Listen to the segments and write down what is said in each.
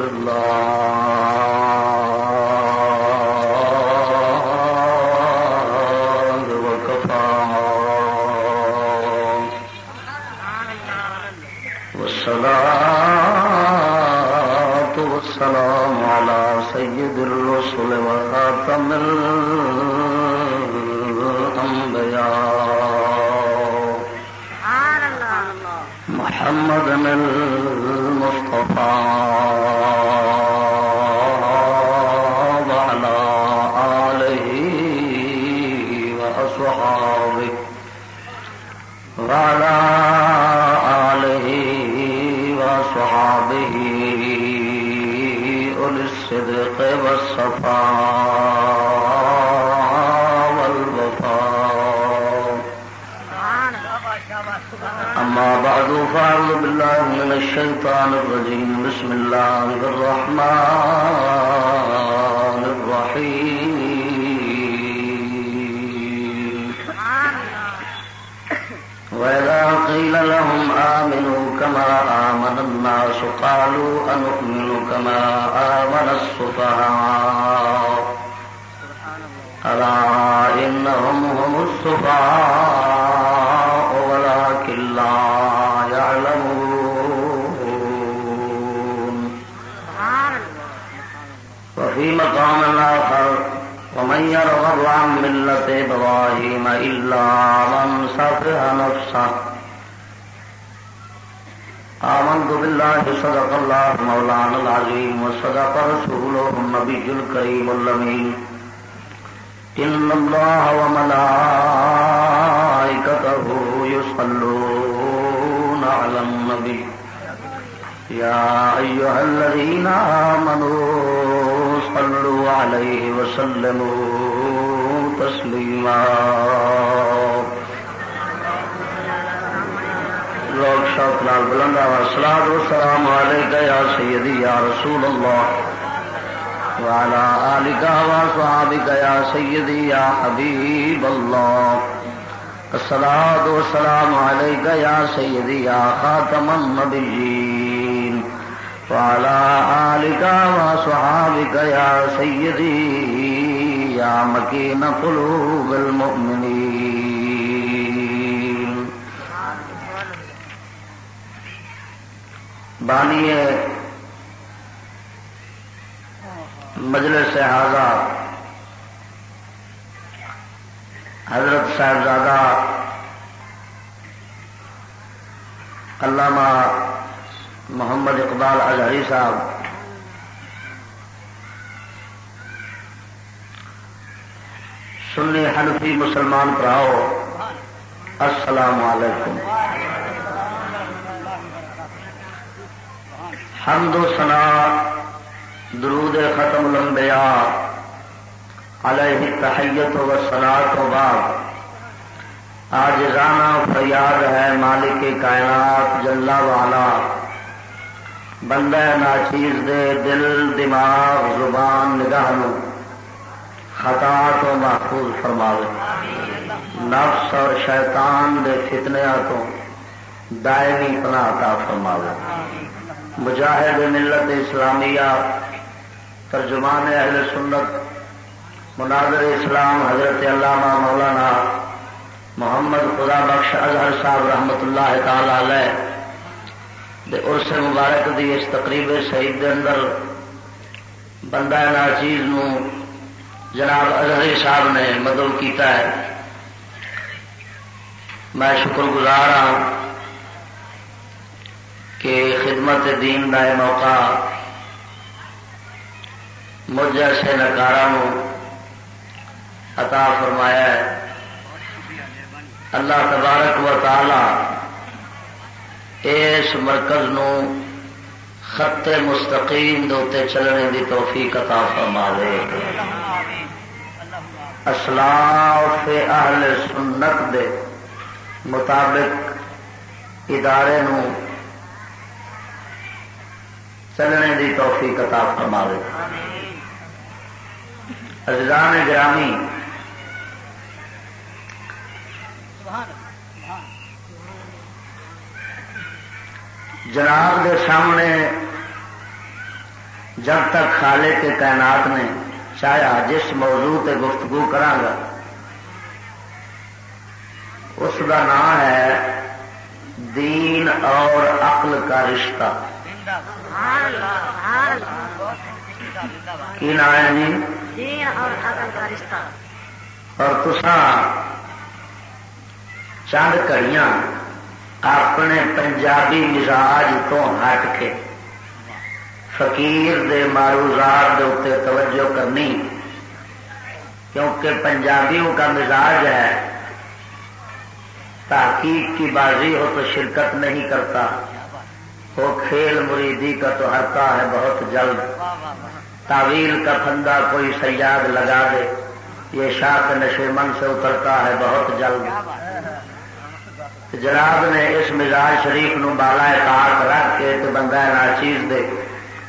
اللہ الرحيم اللمين إن الله وملائكته يصلون على النبي. يا أيها الذين آمنوا صلوا عليه وسلموا تسليما. لوگ شوق لال بلند سلاد و سلام علیکہ یا سیدی یا رسول اللہ. وعلى آلك وصحابك يا سيدي يا حبيب الله. الصلاة والسلام عليك يا سيدي يا خاتم النبيين. وعلى آلك وصحابك يا سيدي يا مكين قلوب المؤمنين. بانیے مجلس حاضر۔ حضرت صاحبزادہ علامہ محمد اقبال اظہری صاحب۔ سنی حنفی مسلمان پراؤ السلام علیکم۔ حمد و سنا درود ختم لمبیا علیہ تحیت و سلاد و بعد. رانا فریاد ہے مالک کائنات جلا والا بندہ ناچیز دے دل، دماغ، زبان نگاہ خطا تو محفوظ فرماوے. نفس اور شیطان دے فتنیا تو دائمی پناہ عطا فرماوے. مجاہد ملت اسلامیہ ترجمان اہل سنت، مناظر اسلام، حضرت علامہ مولانا محمد خدا بخش اظہر صاحب رحمت اللہ تعالی علیہ مبارک دی اس تقریب شہید دے اندر بندہ ناچیز نو جناب اظہری صاحب نے مدد کیتا ہے۔ میں شکر گزار ہوں کہ خدمت دین کا موقع مجھ جیسے نکارا عطا فرمایا ہے۔ اللہ تبارک و تعالی اس مرکز نو خط مستقیم دوتے چلنے دی توفیق عطا فرما دے۔ اسلاف اہل سنت دے مطابق ادارے نو چلنے دی توفیق عطا فرما دے۔ عزیزان گرامی۔ جناب کے سامنے جب تک خالے کے تعینات نے چاہیا جس موضوع تے گفتگو کرا اس کا نام ہے دین اور عقل کا رشتہ۔ کی نام ہے جی؟ اور تسا چند کڑیاں اپنے پنجابی مزاج تو ہٹ کے فقیر دے معروضات دے اتنے توجہ کرنی کیونکہ پنجابیوں کا مزاج ہے تحقیق کی بازی ہو تو شرکت نہیں کرتا وہ کھیل مریدی کا تو ہرتا ہے بہت جلد۔ تعویل کا پھندا کوئی سیاد لگا دے، یہ شاخ نشے من سے اترتا ہے بہت جلد۔ جناب نے اس مزاج شریف نو بالا تاک رکھ کے تو بندہ ناچیز دے۔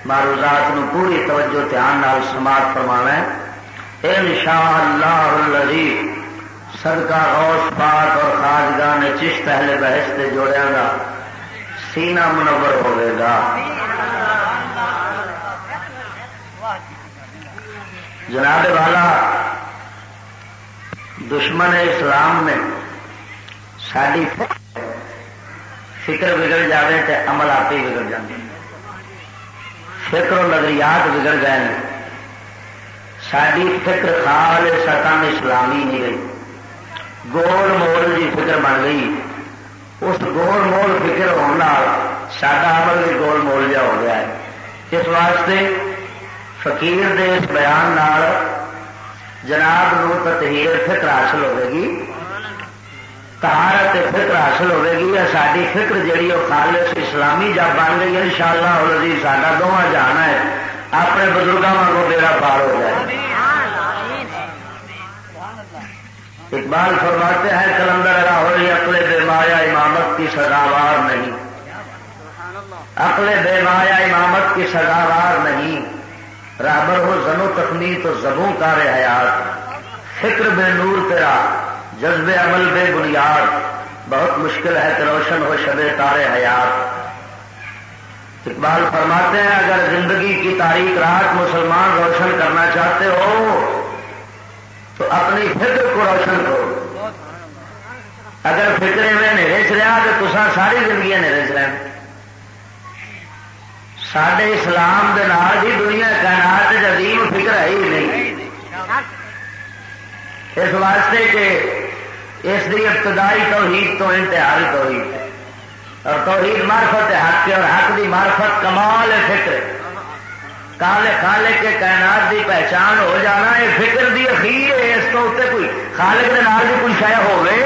معروضات نو پوری توجہ دھیان نال سماعت فرمانا ہے۔ ان شاء اللہ صدقہ غوث پاک اور خاجگاہ نے چشت پہلے بحث سے جوڑیا گا سینہ منور ہوئے گا۔ جناب والا، دشمن اسلام نے ساری فکر بگڑ جائے تو عمل آپ ہی بگڑ جائے فکر و نظریات بگڑ گئے۔ ہیں ساری فکر خال ستم اسلامی نہیں رہی۔ گول مول کی فکر بن گئی۔ اس گول مول فکر ہونے سڈا عمل بھی گول مول جا ہو گیا ہے۔ اس واسطے فقیر دے اس بیان نال جناب نو تطہیر فکر حاصل ہوے گی تہارت فکر حاصل ہوے گی ساری فکر جیڑی وہ خالص اسلامی جب بن گئی ان شاء اللہ جی سا دونوں جانا ہے اپنے بزرگوں کو بیڑا پار ہو جائے اقبال فرماتے ہیں کلندر لاہور اقل بے مایا امامت کی سزاوار نہیں اقل بے مایا امامت کی سزاوار نہیں رابر ہو زنو تخمی تو زبوں کا حیات۔ فکر بے نور تیرا جذب عمل بے بنیاد۔ بہت مشکل ہے کہ روشن ہو شب تارے حیات۔ اقبال فرماتے ہیں، اگر زندگی کی تاریخ رات مسلمان روشن کرنا چاہتے ہو، تو اپنی فکر کو روشن کرو۔ اگر فکر میں نیرے چ رہا تو تصا ساری زندگی نیرے چ رہے سڈے اسلام دے نال ہی دنیا کائنات عظیم فکر ہے ہی نہیں اس واسطے کہ اس کی ابتدائی توحید تو انتہائی توحید اور توحید مارفت حق اور حق دی مارفت کمال فکر کالے کالے کے کائنات دی پہچان ہو جانا یہ فکر دی اخیر ہے اس کو اتنے کوئی خالق کے نال بھی کوئی شہ ہوے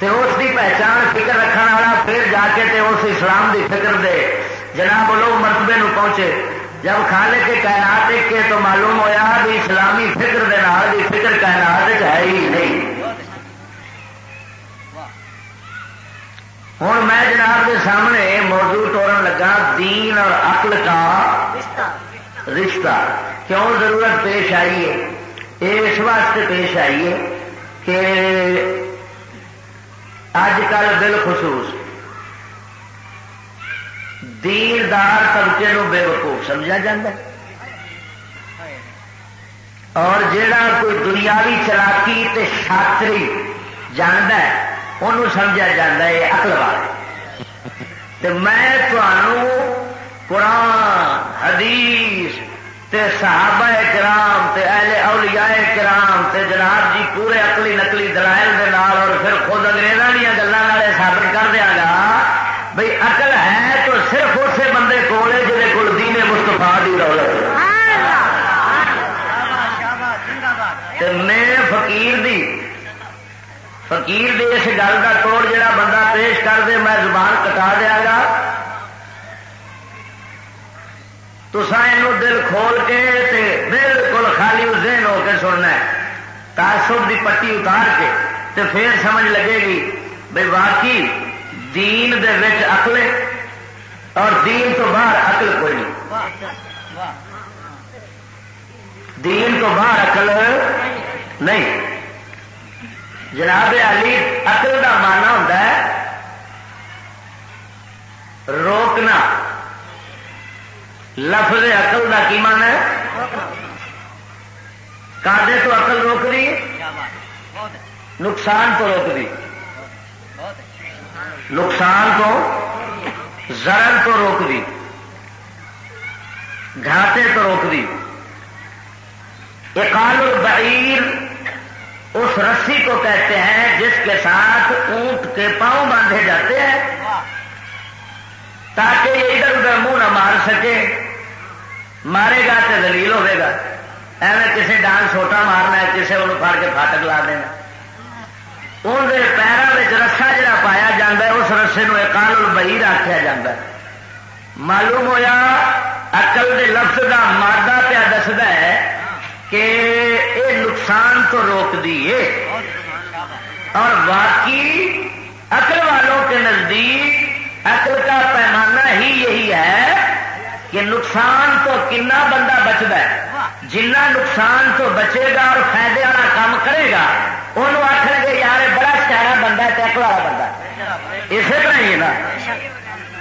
تو اس دی پہچان فکر رکھنے والا پھر جا کے تے اس اسلام دی فکر دے جناب لوگ مرتبے نو پہنچے۔ جب کھانے کے کائنات کے تو معلوم ہوا بھی اسلامی فکر دے نال بھی فکر کائنات ہے ہی نہیں۔ ہوں میں جناب کے سامنے موضوع توڑن لگا، دین اور عقل کا رشتہ۔ کیوں ضرورت پیش آئی ہے؟ یہ اس واسطے پیش آئی ہے کہ اج کل بالخصوص دیندار طبقے نو بے وقوف سمجھا جا اور جڑا کوئی دنیاوی چلاکی تے شاطری جانتا ہے انہوں سمجھا جا ہے اقل والے۔ میں تمہوں قرآن، حدیث تے صحابہ کرام تے اہل اولیاء کرام تے جناب جی پورے اقلی نقلی دلائل دے نال اور پھر خود انگریزوں دیا گلوں ثابت کر دیا گا بھائی اقل ہے تو صرف اسے بندے کول ہے جہے کول دینے مستفا کی رولت میں فقیر دی فقیر دی اس گل کا توڑ جڑا بندہ پیش کر دے، میں زبان کٹا دیا گا۔ تو یہ دل کھول کے تے بالکل خالی ذہن ہو کے سننا ہے۔ تعصب دی پٹی اتار کے تے پھر سمجھ لگے گی بھائی واقعی دین دے وچ اقل اور دین تو باہر عقل کوئی نہیں۔ دین تو باہر عقل نہیں۔ جناب علی عقل کا مانا ہوتا ہے روکنا۔ لفظ اقل کا کی من ہے؟ کادے تو اقل روک دی، نقصان تو روک دی۔ نقصان تو زرن تو روک دی۔ گھاٹے تو روک دی۔ اقال البعیر اس رسی کو کہتے ہیں جس کے ساتھ اونٹ کے پاؤں باندھے جاتے ہیں، تاکہ یہ ادھر ادھر منہ نہ مار سکے۔ مارے گا تو دلیل ہوے گا۔ ایویں کسی ڈانس چھوٹا مارنا ہے کسی کو پھڑ کے فاٹک لا دینا اندر پیروں رسا جا پایا جا اس رسے نو اکال البعیر آخیا جا معلوم ہوا اقل کے لفظ کا مادہ پیا دستا ہے کہ یہ نقصان تو روک دیے۔ اور باقی عقل والوں کے نزدیک عقل کا پیمانہ ہی یہی ہے کہ نقصان تو کنا بندہ بچتا ہے۔ جنہ نقصان تو بچے گا اور فائدے والا کام کرے گا انہوں آخر گے، یار بڑا سیاح بندہ ہے ٹیک والا بندہ اسی طرح ہی نا۔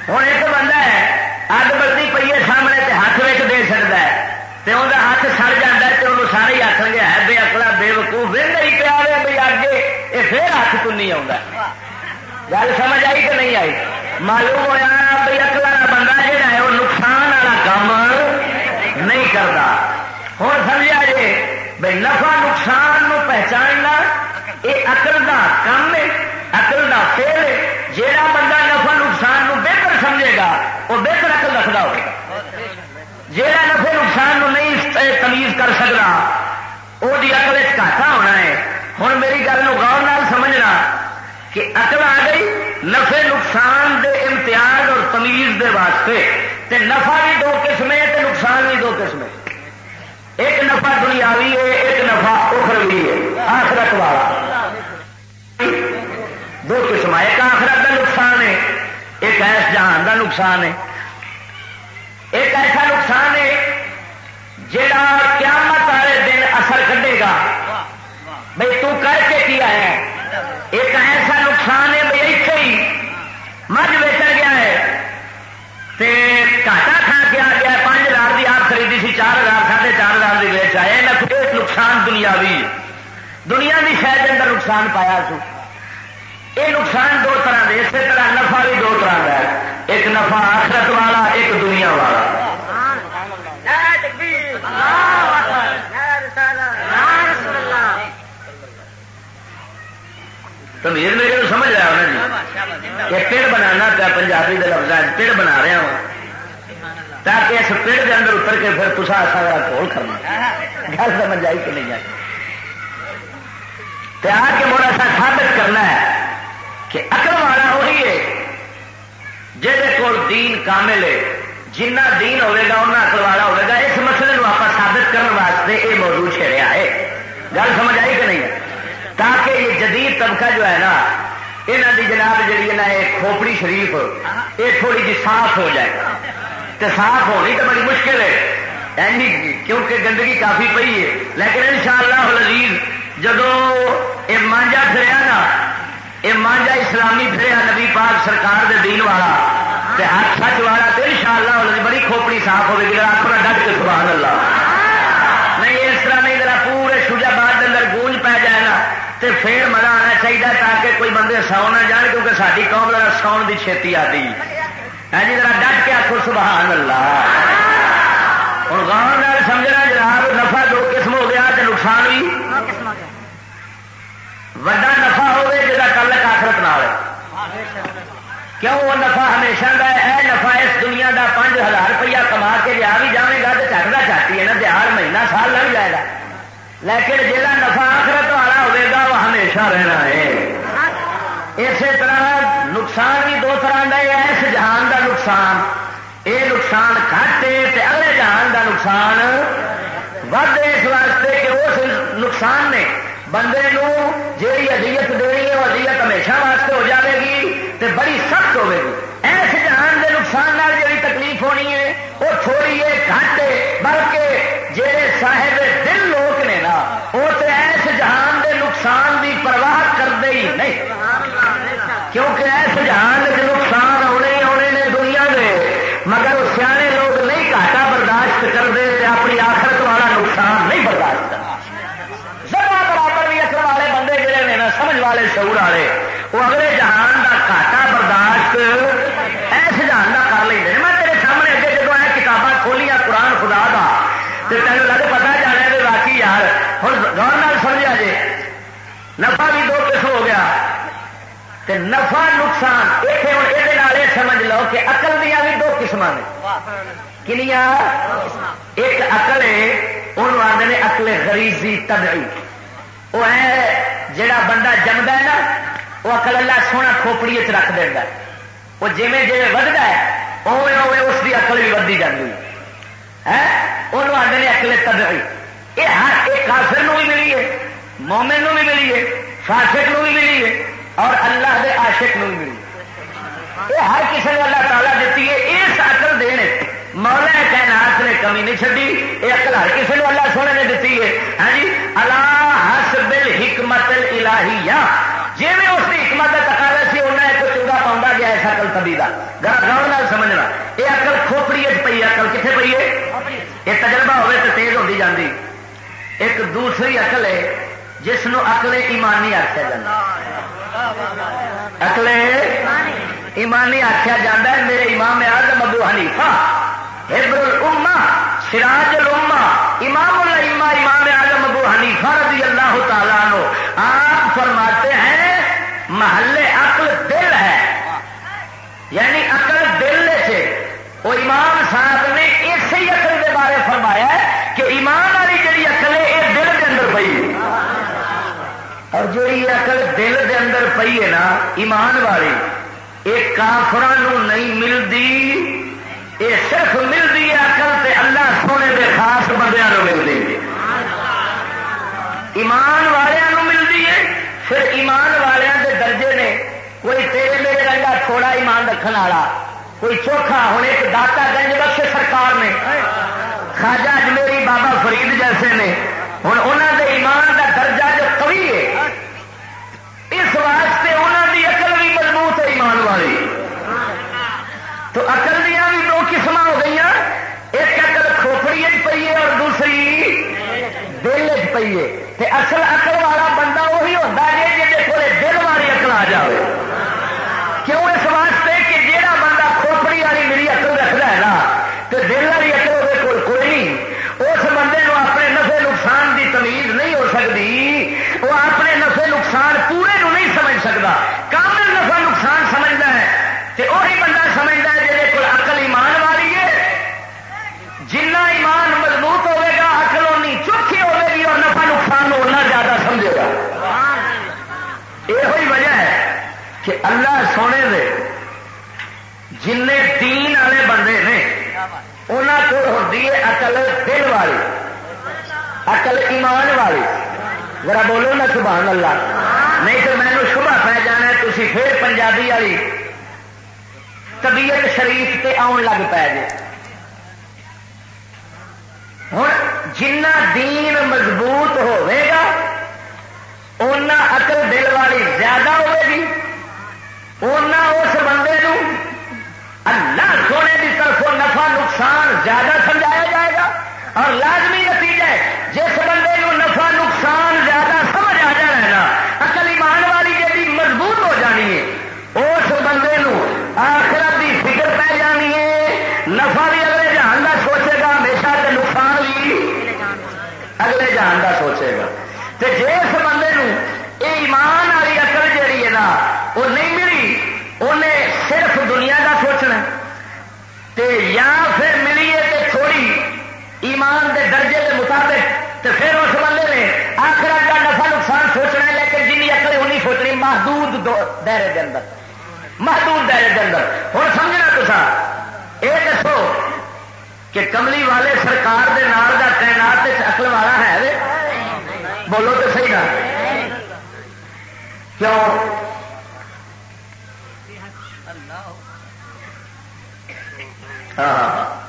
ہوں ایک بندہ ہے، اگ بلتی پی ہے سامنے ہاتھ میں دے سکتا ہے تو وہ ہاتھ سڑ جا تو انہوں سارے آخ گے ہے بے اکلا بے وقوف وہدا ہی پیا رہے بھائی اگے یہ پھر ہاتھ تو نہیں آتا گل سمجھ آئی کہ نہیں آئی معلوم ہوا بھائی اکلا بندہ جہا ہے وہ نقصان والا کام نہیں کرتا ہوں سمجھا جی بھائی نفع نقصان نو پہچاننا یہ اقل کا کام ہے اقل کا فیل ہے جہاں بندہ نفع نقصان نو بہتر سمجھے گا وہ بہتر اقل رکھتا ہوگا جہاں نفے نقصان نہیں تمیز کر سکتا وہ اقل گاٹا ہونا ہے۔ ہوں میری گل غور نال سمجھنا کہ اقل آ گئی نفے نقصان دے امتیاز اور تمیز دے واسطے۔ تے نفع بھی دو قسم ہے تے نقصان بھی دو قسم ہے۔ ایک نفع دنیاوی ہے، ایک نفع اخروی ہے۔ آخرت والا۔ دو قسم ایک آخرت کا نقصان ہے، ایک ایس جہان کا نقصان ہے۔ ایک ایسا نقصان ہے جڑا قیامت والے دن اثر کھے گا بھائی تو کر کے کیا ہے؟ ایک ایسا نقصان ہے بھائی اتنے ہی مجھ ویچن گیا ہے۔ گاٹا کھا کے آ گیا پانچ ہزار کی آپ خریدی سی، چار ہزار ساڑھے چار ہزار کی ویچ آئے نقصان دنیا بھی دنیا بھی شاید اندر نقصان پایا سو یہ نقصان دو طرح کے اسی طرح نفع بھی دو طرح کا ہے ایک نفع آخرت والا، ایک دنیا والا۔ تو میر میرے کو سمجھ رہا ہونا جی۔ کہ پیڑ بنانا پیا پنجابی کے لفظ پیڑ بنا رہا ہوں تاکہ اس پیڑ کے اندر اتر کے پھر تصا سا کھول کرنا۔ گل سمجھ آئی کہ نہیں آئی؟ آ کے موڑا سا ثابت کرنا ہے کہ اکل والا وہی ہے جہد کول دین کامل ہے۔ جنہ دین ہوے گا انہیں اکل والا ہوے گا۔ اس مسئلے کو آپ ثابت کرنے واسطے یہ موضوع چھیڑیا ہے۔ گل سمجھ آئی؟ تاکہ یہ جدید طبقہ جو ہے نا یہاں کی جناب جی نا یہ کھوپڑی شریف یہ تھوڑی جی صاف ہو جائے۔ تو صاف ہونی تو بڑی مشکل ہے۔ کیونکہ گندگی کافی پئی ہے۔ لیکن ان شاء اللہ جدو یہ مانجا پھریا نا، یہ مانجا اسلامی پھریا نبی پاک سرکار دے دین والا، تے ہاتھ سچ والا تو ان شاء اللہ بڑی کھوپڑی صاف ہوگی جا اپنا ڈٹ کے، سبحان اللہ نہیں اس طرح نہیں ذرا پورے شوجا باد کے اندر گونج پی جائے نا تو پھر مزہ آنا چاہیے تاکہ کوئی بندے سو نہ جان کیونکہ ساری قوم ذرا ساؤن کی چھتی آتی ہے ہاں جی ذرا ڈٹ کے آخو سبحان اللہ۔ ہوں گاؤں سمجھنا، جناب، نفع دو قسم ہو گیا تو نقصان بھی وڈا نفا جا تعلق آخرت نال۔ کیوں وہ نفا ہمیشہ کا ہے؟ نفا اس دنیا کا پانچ ہزار روپیہ کما کے جا بھی جائے گا تو چڑھتا چاہتی ہے نا دیہار مہینہ سال لگ جائے گا۔ لیکن جہاں نفا آخرت والا ہوگا وہ ہمیشہ رہنا ہے۔ اسی طرح نقصان بھی دو طرح کا ہے. اس جہان کا نقصان یہ نقصان گھٹ ہے اگلے جہان کا نقصان ود اس واسطے کہ اس نقصان نے بندے جیڑی ادیت دینی ہے، وہ ادیت ہمیشہ واسطے ہو جائے گی تو بڑی سخت ہوے گی۔ ایس جہان انسان جی تکلیف ہونی ہے، وہ تھوڑی ہے، گھٹ ہے، بلکہ جہے صاحب دل لوگ نے نا، وہ تو ایس جہان دے نقصان کی پرواہ کرتے ہی نہیں۔ کیونکہ ایس جہان کے نقصان آنے ہی آنے نے دنیا دے۔ مگر سیانے لوگ نہیں گاٹا برداشت کرتے اپنی آخرت والا نقصان نہیں برداشت کرتا سب برابر بھی اصل والے بندے جڑے نے نا، سمجھ والے شعور والے۔ وہ اگلے جہان نفع بھی دو قسم ہو گیا۔ تے نفع نقصان اتنے ہوں یہ سمجھ لو کہ اقل دیا بھی دو قسم نے۔ کنیا ایک اقل ہے انہوں آدھے اقل غریزی تبعی۔ وہ ہے جڑا بندہ جمد ہے نا وہ اقل اللہ سونا کھوپڑی چ رکھ دینا وہ جی جی ودتا ہے اوے اوے اس کی اقل بھی ودی جاتی ہے ہاں؟ انہوں آدھے اقل تبعی۔ یہ ہر ایک کافر بھی ملی ہے۔ مومن بھی ملی ہے، فاسق بھی ملی ہے اور اللہ دے عاشق بھی ملی یہ ہر کسی نے اللہ تعالیٰ دیتی ہے اس اقل دینے مولا کائنات نے کمی نہیں چڈی یہ اکل ہر کسی نے اللہ سونے نے دیتی ہے۔ ہاں جی اللہ ہس بل حکمت جی میں اس کی حکمت کا تقاضا سی انہیں ایک چوگا پاؤں گیا اس اکل تبھی کا گھر گاؤں سمجھنا۔ یہ اکل کھوپڑی پی اکل کتنے پی ہے؟ یہ تجربہ ہوئے تو تیز ہوتی جاتی ایک دوسری اکل ہے جس کو اکلے ایمانی آخیا جا اکلے ایمانی آخیا جا میرے امام آزم ابو حنیفہ ہبر الما سراج الما امام الما امام اعظم ابو حنیفہ رضی اللہ تعالیٰ نو آپ فرماتے ہیں محلے عقل دل ہے۔ یعنی عقل دل سے۔ وہ امام صاحب نے اسی عقل کے بارے فرمایا ہے کہ ایمان والی جی عقل ہے، یہ دل کے اندر پی اور جی عقل دل کے اندر پی ہے نا، ایمان والی، یہ کافران نہیں ملتی یہ صرف ملتی ہے اکل سے اللہ سونے کے خاص بندے ملتی ہے ایمان والوں ملتی ہے، پھر ایمان والوں کے درجے نے کوئی تیرے میرے رنگا تھوڑا ایمان رکھنے والا، کوئی چوکھا ہوں ایک داتا گنج بخش سرکار نے خاجا اجمیری بابا فرید جیسے نے ہوں انہوں دے ایمان کا درجہ جو کبھی ہے واسطے انہوں کی اکل بھی مضبوط ہے ایمان والی۔ تو اقل دیا بھی دو قسم ہو گئی ایک اقل کھوپڑی پی ہے اور دوسری دل چ پی ہے۔ اصل اقل والا بندہ وہی ہوتا ہے جی کو دل والی اقل آ جائے کیوں اس واسطے؟ کہ اللہ سونے دے جن دین والے بندے نے انہوں کو ہوتی ہے اقل دل والی اقل ایمان والی۔ ذرا بولو نا سبحان اللہ نہیں تو مینو شبہ پی جانا تھی پھر پنجابی والی طبیعت شریف تے آن لگ پی جائے ہوں جنا دین مضبوط گا اُنہ اقل دل والی زیادہ ہوے گی۔ اس بندے نو اللہ سونے کی طرف نفع نقصان زیادہ سمجھایا جائے گا اور لازمی نتیجہ ہے، جس بندے نو مطابق تے پھر اس بندے نے آخرت کا نفع نقصان سوچنا ہے، لیکن جن اکل ہونی سوچنی، محدود دائرے کے اندر۔ محدود دائرے کے اندر۔ ہوں سمجھنا تو یہ دسو کہ کملی والے سرکار دے نال کا تعینات اقل والا ہے بولو تو صحیح نا۔ کیوں؟ ہاں۔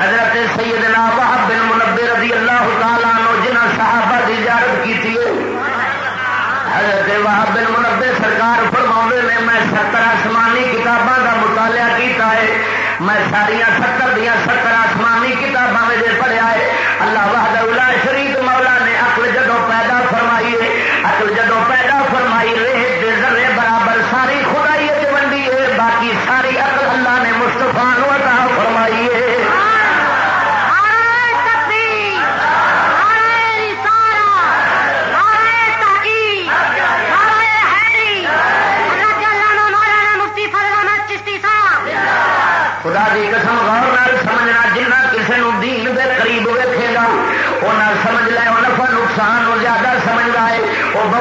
حضرت سیدنا وحب بن منبر رضی اللہ تعالیٰ نو جنہ صحابہ دی اجازت کی تھی۔ حضرت وحب بن منبر سرکار فرما نے، میں ستر آسمانی کتاباں کا مطالعہ کیتا ہے۔ میں ساریا ستر دیا ستر آسمانی کتاباں میں پڑھیا ہے۔ اللہ وحد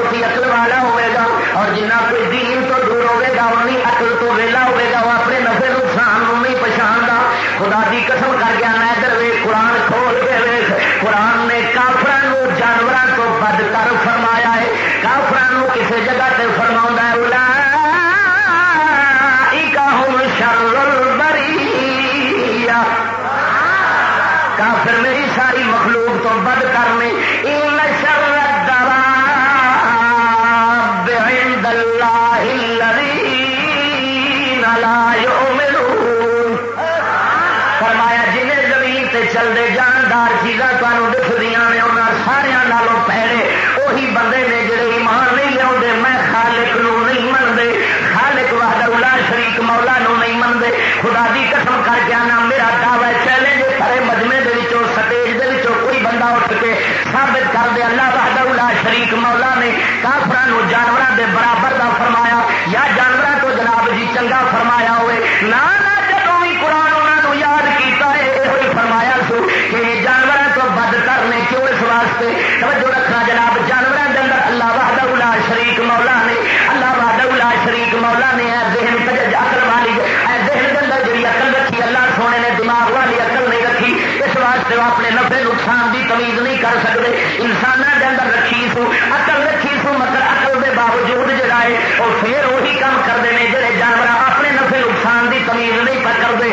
کوئی اقل والا ہوئے گا اور جنہ کوئی دین تو دور ہوئے گا اونی اقل تو ویلا ہوئے گا، وہ اپنے نفے نقصان نہیں پچھاڑا خدا کی قسم کر کے میں ادھر وے قرآن کھول کے وے قرآن نے کافران جانوروں کو بد کر فرمایا ہے۔ کافران کسی جگہ سے فرما ہے اٹھ کے ثابت کر دے، اللہ بہادر شریک مولا نے کافران جانوروں دے برابر کا فرمایا، یا جانوروں تو جناب جی چنگا فرمایا ہوئے۔ نہ قرآن یاد فرمایا سو جانوروں کرنے واسطے؟ جناب جانوروں اللہ بہادر لا شریک مولا نے، اللہ بہادر لا شریک مولا نے پاسے اپنے نبے نقصان کی تمیز نہیں کر سکتے انسانوں کے اندر رکھی سو اقل رکھی سو، مگر اقل کے باوجود جڑا ہے، وہ پھر وہی کام کرتے ہیں جہے جانور اپنے نفے نقصان کی تمیز نہیں کرتے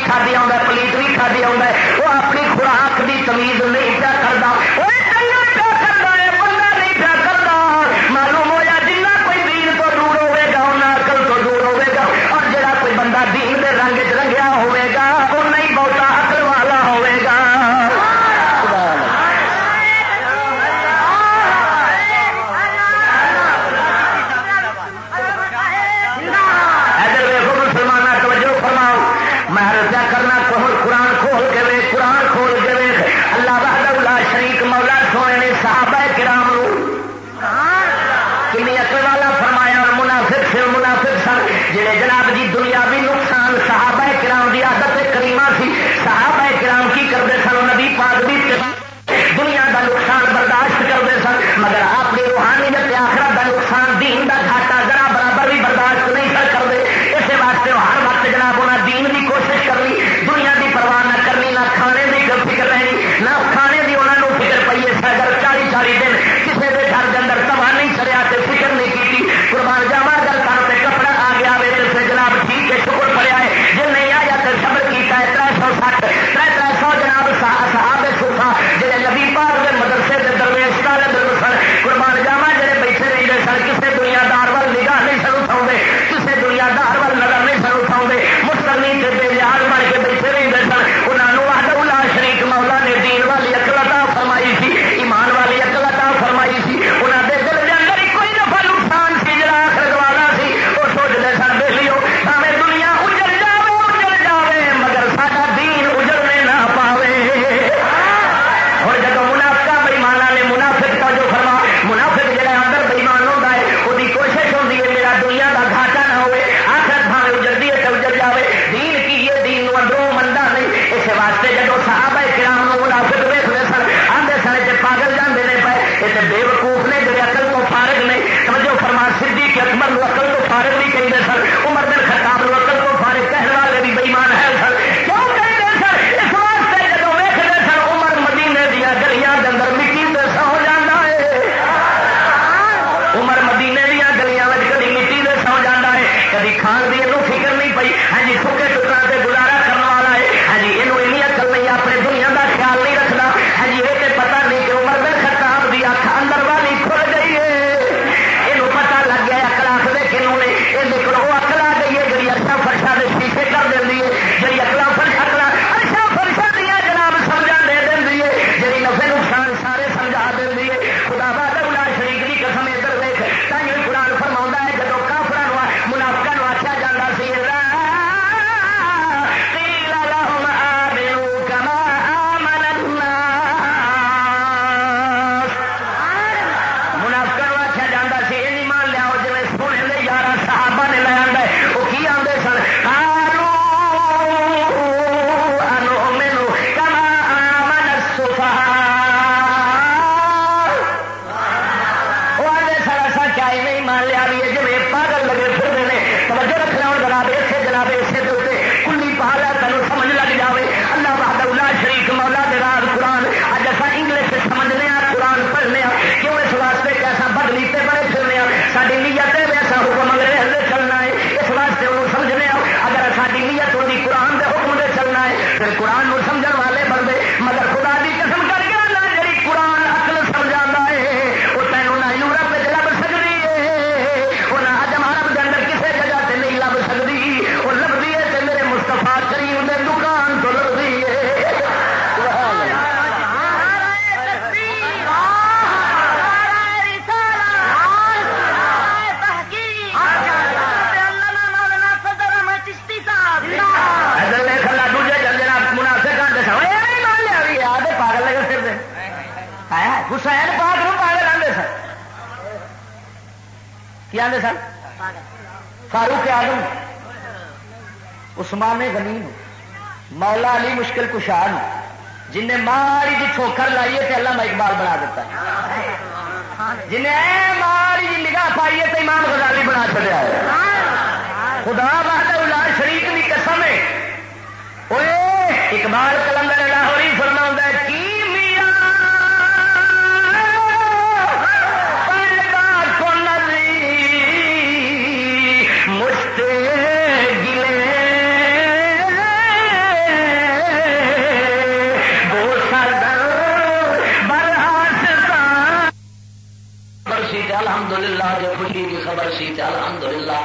بھی کھا دیا پلیت بھی کھا دیا وہ اپنی خوراک کی تمیز نہیں عثمان غنی مولا علی مشکل کشا جن نے ماری جی ٹھوکر لائی ہے اللہ اقبال بنا دیتا جنہیں ماری جی نگاہ پائی ہے تو امام غزالی بنا چلیا ہے۔ خدا بہت اولاد شریف کی قسم ہے۔ اقبال کلندر لاہوری فرما کی خبر سی الحمد للہ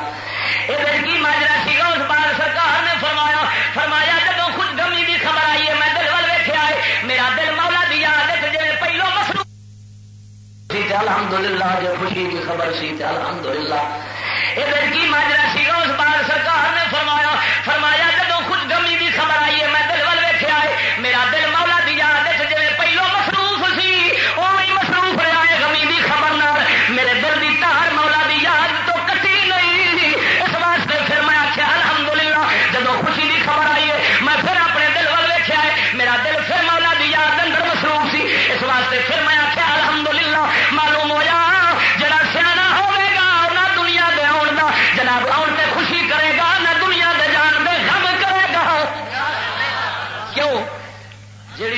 یہ کی ماجرا سی اس بار سرکار نے فرمایا فرمایا جب خود گمی کی خبر آئی ہے، میں دل ول ویٹیا ہے، میرا دل مولا دی یاد ہے جی پہلو مسلو الحمد للہ جو خوشی کی خبر سی الحمد للہ یہ کی ماجرا سی اس بار سرکار نے فرمایا فرمایا جب خود گمی کی خبر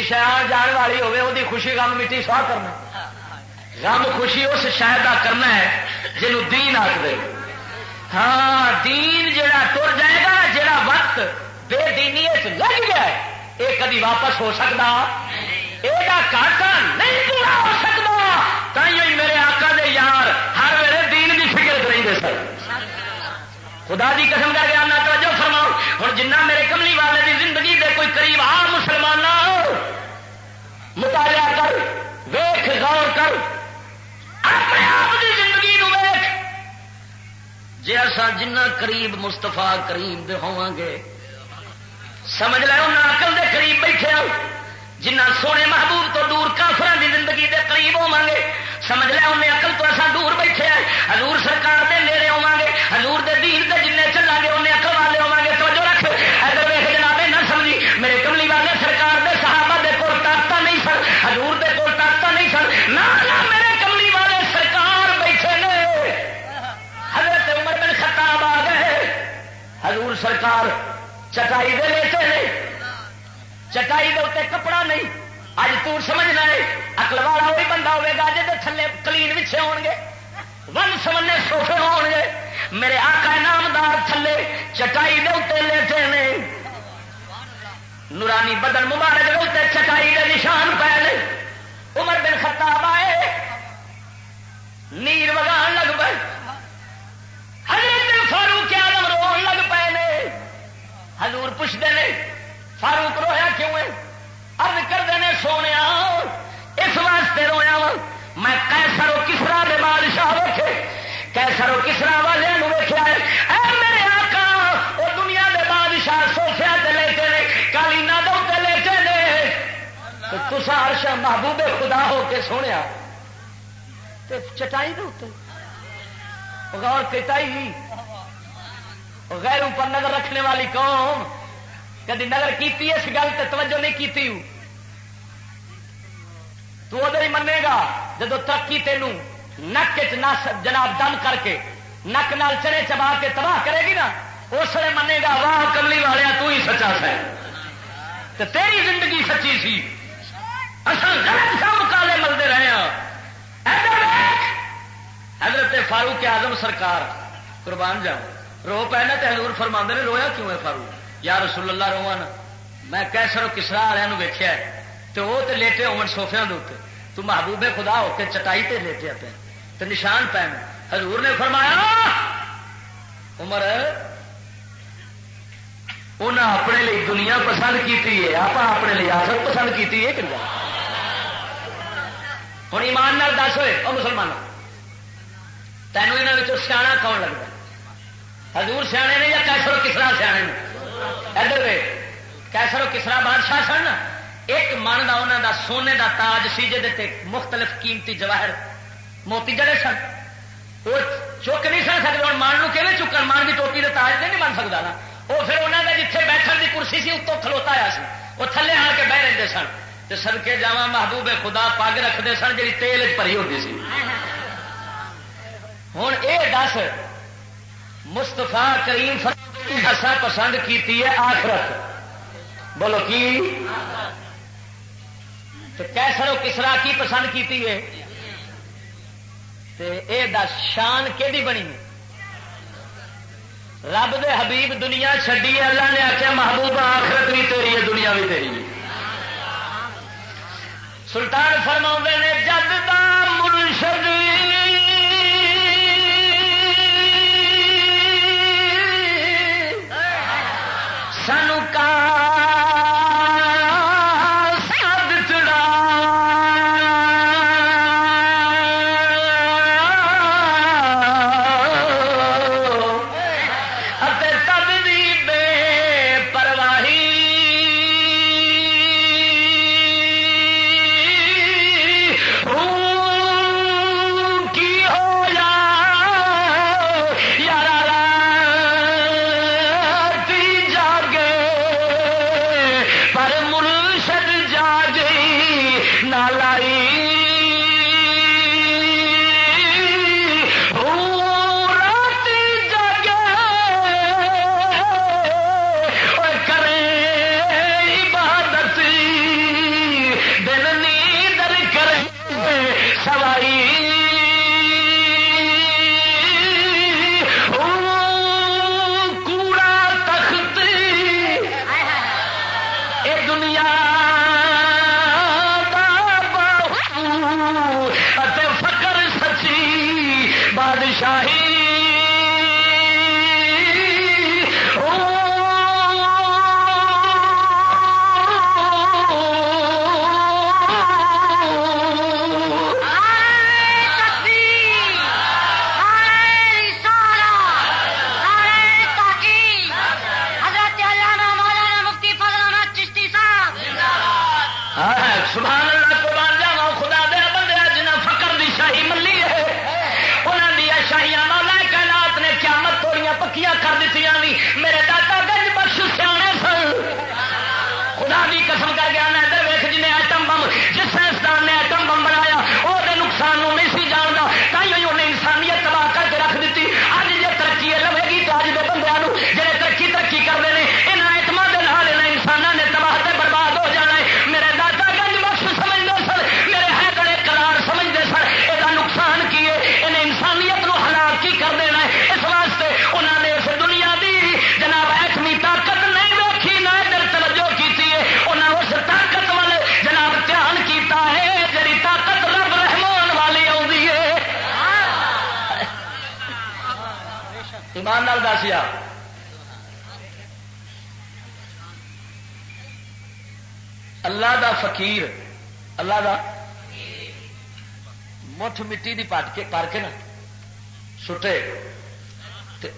جیڑی شہر جان والی ہوے وہ خوشی غم مٹی سواہ کرنا۔ غم خوشی اس شاید کا کرنا ہے جنوب دین آخر ہاں دین جڑا تر جائے گا، جڑا وقت بے دینی لگ گیا یہ کدی واپس ہو سکتا یہ کاٹا نہیں پورا ہو سکتا تھی میرے آقا دے یار، ہر ویلے دین کی فکر کریں سر خدا دی قسم کر کے آنا ہوں جنہ میرے کملی والے دی زندگی دے کوئی قریب آ مسلمان مطالعہ کر ویخ غور کر، اپنے آپ کی زندگی جی اصا جنہ قریب مستفا کریم دے ہوا گے، سمجھ لے ان اقل دے قریب بیٹھے ہو جنہ سونے محبوب تو دور کافر دی زندگی دے قریب ہوا گے۔ سمجھ لے انہیں اقل تو اصا دور بیٹھے ہیں حضور سرکار دے نیڑے ہوا گے، حضور دے دین دے جن چلا گے انہیں اقل والے ہوا حضور سرکار چٹائی دے لیتے نہیں چٹائی دے اتنے کپڑا نہیں۔ اج تور سمجھنا ہے اکل والا وہی بندہ ہوگا جی تھلے کلین پچھے ہو گے۔ ون سمنے سوفے ہو گے۔ میرے آقا نامدار تھلے چٹائی دے اتنے لیتے نے نورانی بدن مبارک دے اتنے چٹائی دے نشان پے عمر بن خطاب آئے۔ نیر وگان لگ پے۔ حضرت حضور پوچھتے ہیں، فاروق رویا کیوں ہے؟ ارد کرتے ہیں، سونے اس واسطے رویا وا، میں کیسرو کسرا دے بادشاہ ویکے کیسرو کسرا والے ویکیا ہے، اے میرے آقا وہ دنیا دے بادشاہ سوفیا تے لیتے نے کالینا دے لیتے نے تسا ہرشا محبوب خدا ہو کے سونے چٹائی دے غور کٹائی غیروں پر نظر رکھنے والی قوم کدی نظر کی اس گل سے توجہ نہیں کی تو ادھر ہی منے گا جب ترقی تینوں نک جناب دم کر کے نک نال چڑے چبا کے تباہ کرے گی نا، اس لیے منے گا، واہ کملی والے تو ہی سچا سا تو تیری زندگی سچی سی۔ اصل مکالے ملتے رہے ہیں حضرت فاروق آزم سرکار، قربان جاؤ۔ رو پہ تو حضور فرما نے، رویا کیوں ہے فاروق؟ یا رسول اللہ روان میں کیسر کسرا والوں ویخیا تو وہ تو لیٹے ہون سوفیا تو محبوب خدا ہو کے چٹائی تے لیٹے پہ تو نشان پہ حضور نے فرمایا، عمر انہیں اپنے لیے دنیا پسند کی آپ اپنے لیے آخر پسند کی ہوں ایمان دس ہوئے وہ مسلمانوں۔ تینوں یہاں سیاح کون لگتا حضور سیانے نے یا کیسر کسرا سیانے نے؟ ادھر کیسر کسرا بادشاہ سن ایک من کا انہوں دا سونے دا تاج سی جی مختلف قیمتی جواہر موتی جڑے سن۔ وہ چک نہیں سن سکتے ہوں مان کہ چکن؟ مان کی ٹوپی کے تاج نہیں بن سکتا نا۔ وہ پھر انہوں نے جیتے بیٹھن کی کرسی سی، اتوں کھلوتا آیا سی۔ وہ تھلے آ کے بہ رہے سن۔ تو سڑکے جا محبوب خدا پگ رکھتے سن جی تیل چری ہوتی سی۔ ہوں یہ دس مستفا کریم ہسا پسند کی آخرت۔ بولو کی؟ تو کیسر کسرا کی پسند کی دس شان کہ بنی رب دے حبیب دنیا چڈی اللہ نے آخیا محبوب آخرت بھی تیری ہے، دنیا بھی تیری ہے۔ سلطان فرما نے، جد کا مرشد ایمان نال دسیا اللہ دا فقیر، اللہ دا مٹھ مٹی دی پٹ کے کر کے نا، سٹے۔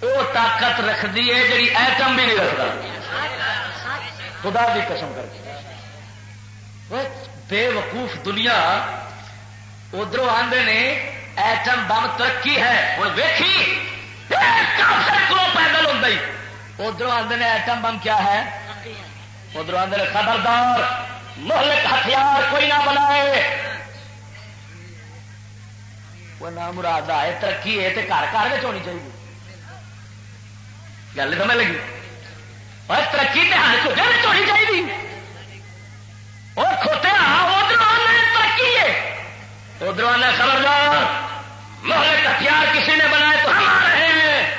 وہ طاقت رکھتی ہے جی ایٹم بھی نہیں رکھتا خدا بھی قسم کر کے۔ بے وقوف دنیا ادھر آدھے نے ایٹم بم ترقی ہے۔ ہوں ویکھی۔ کو پیدل ہوں ادھر آدھے نے ایٹم بم کیا ہے؟ ادھر آدھے خبردار محلک ہتھیار کوئی نہ بنائے۔ وہ نام مراد ہے ترقی ہے تو گھر گھر میں ہونی چاہیے۔ گل سمجھ لگی؟ اور ترقی تو ہر چوٹے ہونی چاہیے۔ وہ کھوتے ادھر آنا ترقی ہے۔ ادھر آنا خبردار محلک ہتھیار کسی نے بنائے تو ہم آ رہے ہیں۔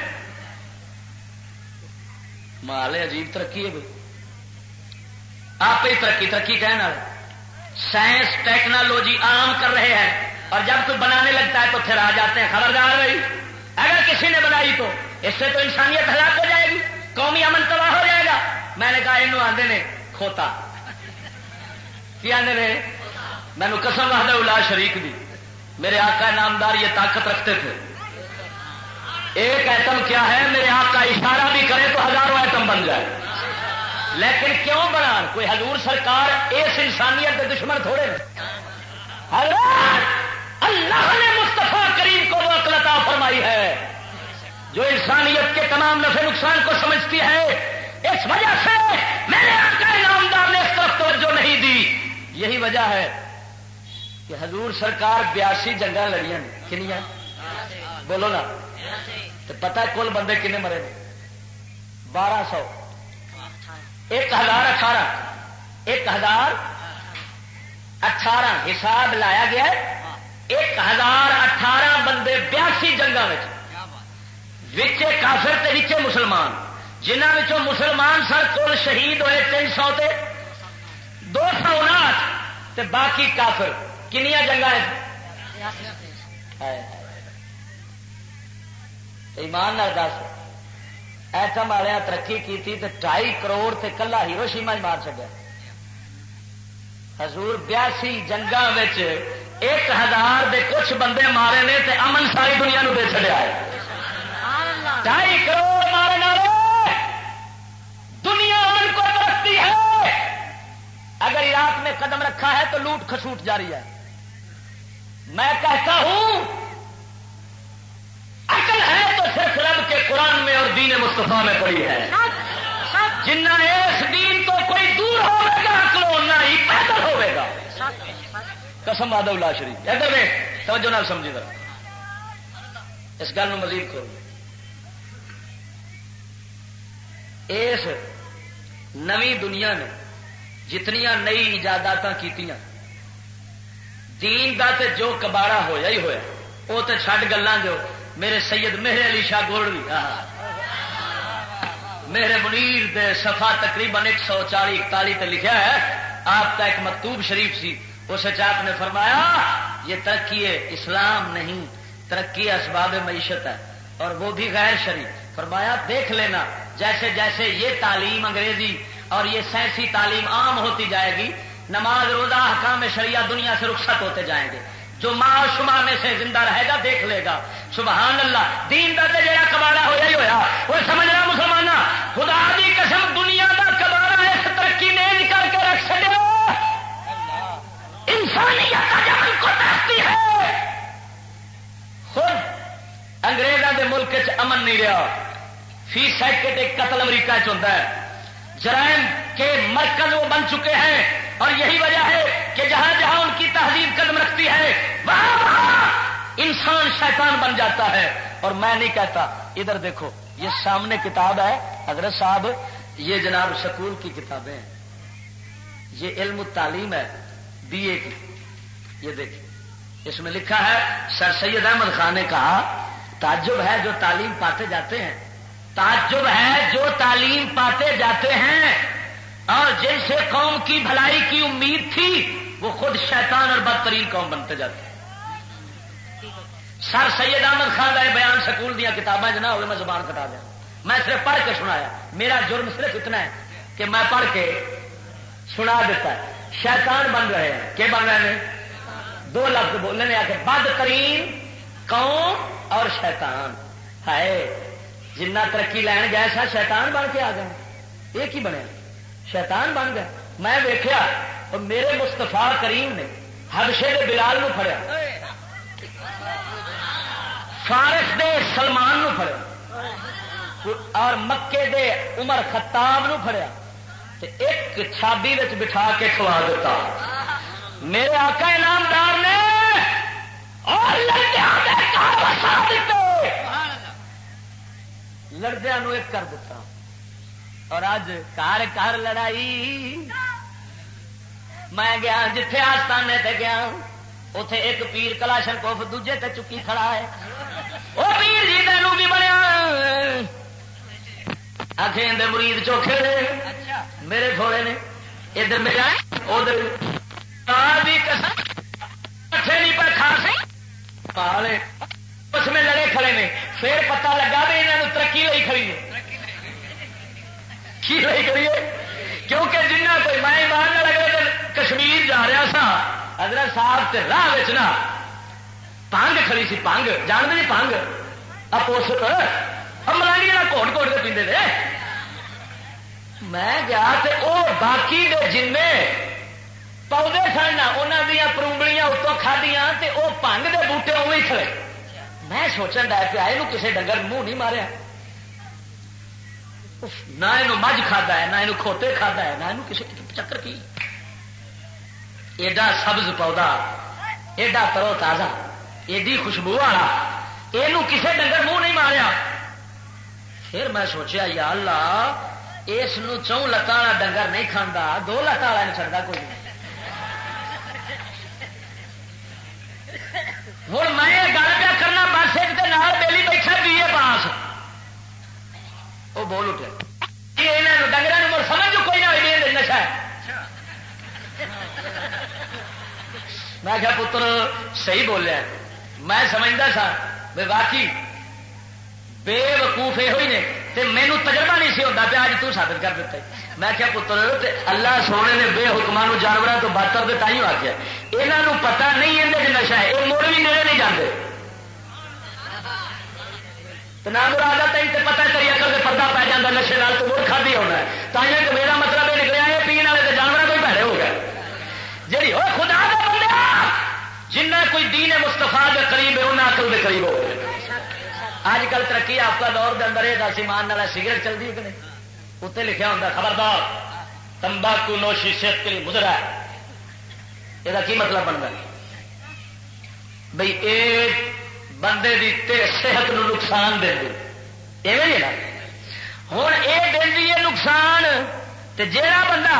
مال عجیب ترقی ہے بھائی۔ آپ ہی ترقی ترقی کہنا سائنس، ٹیکنالوجی عام کر رہے ہیں۔ اور جب کوئی بنانے لگتا ہے تو پھر آ جاتے ہیں خبردار بھائی۔ اگر کسی نے بنائی تو اس سے تو انسانیت ہلاک ہو جائے گی، قومی امن تباہ ہو جائے گا۔ میں نے کہا یہ آدھے نے، کھوتا۔ کی آدھے نے؟ مینو قسم آدھے الا شریک دی۔ میرے آقا نامدار یہ طاقت رکھتے تھے۔ ایک ایٹم کیا ہے؟ میرے آقا اشارہ بھی کرے تو ہزاروں ایٹم بن جائے۔ لیکن کیوں بنا کوئی حضور سرکار اس انسانیت کے دشمن تھوڑے اللہ نے مستفا کریم کو وہ اقلتا فرمائی ہے۔ جو انسانیت کے تمام نفع نقصان کو سمجھتی ہے، اس وجہ سے میرے آقا نامدار نے اس طرف توجہ نہیں دی۔ یہی وجہ ہے کہ حضور سرکار بیاسی جنگا لڑیاں کنیا بولو نا۔ تو پتا کل بندے کنے مرے بارہ سو۔ ایک ہزار اٹھارہ۔ ایک ہزار اٹھارہ۔ حساب لایا گیا ایک ہزار اٹھارہ بندے بیاسی جنگا کافر وچے مسلمان۔ جنہوں مسلمان سر کل شہید ہوئے تین سو تے۔ دو سو انٹھ باقی کافر۔ کنیا جنگا ایمان دس۔ ایٹم والے ترقی کی ڈھائی کروڑ تے کلا ہیرو شیما مار چکا حضور بیاسی جنگا ایک ہزار دے کچھ بندے مارے نے تے امن ساری دنیا نو دے چڑیا ہے۔ ڈھائی کروڑ مارے دنیا امن کو ترقی ہے۔ اگر عراق میں قدم رکھا ہے تو لوٹ کھسوٹ جاری ہے۔ میں کہتا ہوں، عقل ہے تو صرف رب کے قرآن میں اور دین مصطفیٰ میں پڑی ہے۔ جنہ اس دین تو کوئی دور ہوگا عقل نہ ہی پیدل ہوگا قسم آدھو اللہ شریف۔ ادھر میں توجہ نہ سمجھی گا اس گل مزید کرو۔ اس نوی دنیا نے جتنیا نئی ایجادات کی دین دا تے جو کباڑا ہویا ہی ہویا وہ تو چڈ گلان جو میرے سید میرے علی شاہ گولوی میرے منیر دے صفحہ تقریباً ایک سو چالی اکتالی تے لکھا ہے، آپ کا ایک مکتوب شریف سی۔ اس آپ نے فرمایا، یہ ترقی اسلام نہیں، ترقی اسباب معیشت ہے۔ اور وہ بھی غیر شریف۔ فرمایا، دیکھ لینا، جیسے جیسے یہ تعلیم انگریزی اور یہ سائنسی تعلیم عام ہوتی جائے گی نماز روزہ حکام شریعہ دنیا سے رخصت ہوتے جائیں گے۔ جو ماں شما میں سے زندہ رہے گا دیکھ لے گا۔ سبحان اللہ، دین دا جڑا کباڑا ہوا ہی ہوا وہ سمجھنا مسلمان خدا دی قسم دنیا دا کباڑا اس ترقی نے کر کے رکھ چڑیا انسانیت جان کو ہے۔ خود انگریزوں کے ملک چ امن نہیں رہا فی سیکنڈ ایک قتل امریکہ چلتا ہے۔ جرائم کے مرکز وہ بن چکے ہیں اور یہی وجہ ہے کہ جہاں جہاں ان کی تہذیب قدم رکھتی ہے، وہاں وہاں انسان شیطان بن جاتا ہے۔ اور میں نہیں کہتا، ادھر دیکھو، یہ سامنے کتاب ہے، حضرت صاحب، یہ جناب سکول کی کتابیں ہیں۔ یہ علم تعلیم ہے، بی اے کی۔ یہ دیکھیں، اس میں لکھا ہے، سر سید احمد خان نے کہا، تعجب ہے جو تعلیم پاتے جاتے ہیں۔ تعجب ہے جو تعلیم پاتے جاتے ہیں اور جن سے قوم کی بھلائی کی امید تھی، وہ خود شیطان اور بدترین قوم بنتے جاتے سر سید احمد خان کا بیان سکول دیا کتابیں نہ ہوئے میں زبان کٹا دیا۔ میں صرف پڑھ کے سنایا۔ میرا جرم صرف اتنا ہے کہ میں پڑھ کے سنا دیتا ہے۔ شیطان بن رہے ہیں۔ کہ بن رہے ہیں؟ دو لفظ بولنے آ کے بد ترین قوم اور شیطان۔ ہے جنہ ترقی لین گئے سا، شیطان بن کے آ گئے۔ یہ کی بنے شیطان بن گئے۔ میں ویخیا میرے مستفا کریم نے ہبشے کے بلال نو فڑیا فارس دے سلمان نو فڑیا اور مکے دے عمر خطاب نو فڑیا ایک چھابی بٹھا کے کھوا دیتا۔ میرے آقا انعامدار نے، اور لڑکیاں دے کام ساتھ دیتے۔ لڑدیا ایک کر دیتا اور اج کار کر لڑائی۔ میں گیا جتھے آستانے تے گیا اتے ایک پیر کلاشن کوف دوجے تے چکی کھڑا ہے۔ وہ پیر جی تینوں بھی بنیا۔ آخر مرید چوکھے نے۔ میرے تھوڑے نے۔ ادھر میرا ادھر۔ کٹھے نہیں پر کھا سے اس میں لڑے کھڑے نے۔ پھر پتا لگا بھی یہاں ترقی لائی کھڑی ہے۔ کی لائی کریے کیونکہ جنہ کوئی میں ایمان نہ لگے کشمیر جا رہا سا، حضرت صاحب سے راہ بچنا پانگ کھڑی سی، پانگ۔ جان دیں پانگ؟ اپوس ملانی کوٹ کوٹ کے پیندے تھے میں گیا تے او باقی دے جن پودے سن انہوں دیا پروگڑیاں اتوں کھادیاں تے او پنگ دے بوٹے اوی کھڑے۔ میں سوچن ڈا پیا یہ کسی ڈنگر منہ نہیں ماریا۔ نہ یہ مجھ کھدا ہے، نہ یہ کھوتے کھدا ہے، نہ یہ کسی چکر کی۔ ایڈا سبز پودا، ایڈا ترو تازہ، ایڈی خوشبو والا یہ کسی ڈنگر منہ نہیں ماریا۔ پھر میں سوچیا، یا اللہ اس چون لتان والا ڈنگر نہیں کھانا دو لتان والا نہیں چڑھتا کوئی نہیں۔ ہوں میں گل پہ کرنا بیلی بیٹھا پیے پاس وہ بول اٹھے۔ ڈنگر مر سمجھ کوئی نہ ہوئی نشا میں کیا پتر، صحیح بولیا میں سمجھتا سا، بے باقی بے وقوف یہ ہوئی نے۔ تے مینو تجربہ نہیں سی ہوتا، پیا اج ثابت کر دیتا میں کیا پتر اللہ سونے نے بے حکمان جانوروں تو بہتر دے تھی آخیا یہاں پتا نہیں یہ نشا ہے یہ مڑ بھی نیڑے نہیں جاتے نام تین تو پتا پردہ پی نشے تو کھا ہونا ہے۔ تھی کہ میرا مطلب یہ ہے پینے والے تو ہو گئے۔ جی وہ خدا کا بندہ، جنہ کوئی دین مستفا کے قریب ہے انہیں اکل کے قریب ہو گئے۔ اج کل ترقی آپ کا دور کے اندر یہ دس ایمان والا سگریٹ چلتی ہے کہ نہیں؟ اتنے لکھا ہوتا خبردار، تمباکو نوشی صحت کے لیے گزرا ہے۔ یہ کی مطلب بنتا بھائی یہ بندے کی صحت نو نقصان دے ایویں نا؟ ہوں یہ دینی ہے نقصان تے جیڑا بندہ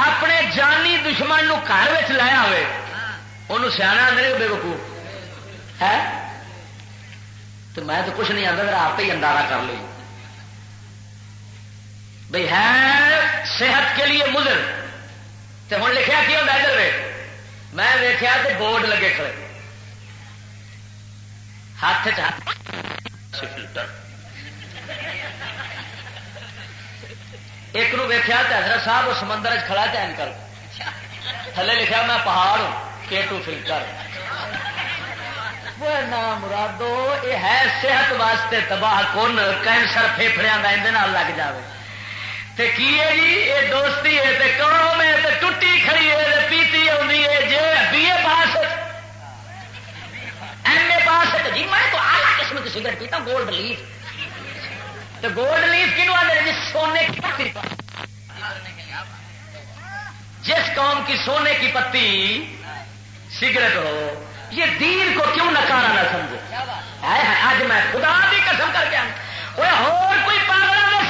اپنے جانی دشمن نو گھر لایا ہوئے انہوں سیاح نہیں بے وقوف ہے؟ تو میں تو کچھ نہیں آتا میرا آپ ہی اندازہ کر لی بھائی ہے صحت کے لیے مضر۔ تو ہوں لکھا کی ہوتا ادھر میں دیکھا تو بورڈ لگے کھڑے۔ ہاتھ ایک نو ویخیا تو حضرت صاحب وہ سمندر کھڑا چین کر۔ تھلے لکھا میں پہاڑ ہوں کے ٹو فلٹر مرادو یہ ہے صحت واسطے تباہ کن کینسر فیفڑیا کا اندر لگ جائے تے کی ہے جی؟ یہ دوستی ہے تے قوم ہے؟ تے ٹوٹی کھڑی ہے پیتی آئی ہے جی بی اے پاس پاس ہے جی میں تو آلہ قسم کی سگریٹ پیتا گولڈ لیف تو گولڈ لیف کنو آدھے جی سونے کی پتی جس قوم کی سونے کی پتی سگریٹ ہو، یہ دین کو کیوں نکارا نہ سمجھے؟ آج میں خدا بھی قسم کر کے وہ اور کوئی پاگل میں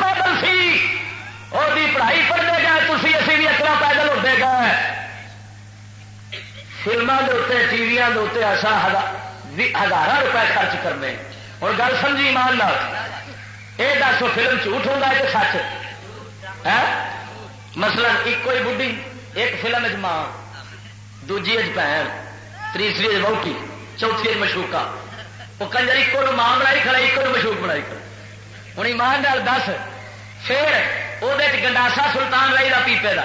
پیدل سی۔ اور پڑھائی پڑھتے گئے تھی اسی بھی اکلا پیدل ہوتے گئے۔ فلموں کے اتنے ٹی وی کے اتنے ایسا ہزار روپئے خرچ کرنے۔ اور گل سمجھی مان لا یہ دس فلم جھوٹ ہوگا کہ سچ؟ ہے مثلا ایک کوئی بڑھی ایک فلم ماں، دوجی بھن تیسری بہتی چوتھی مشوقا وہ کنجر ایک ماں بنائی، کھڑا ایک مشوق بنائی۔ کھڑا ہوں ایمان گل دس، پھر وہ گنڈاسا سلطان رائی کا پیپے کا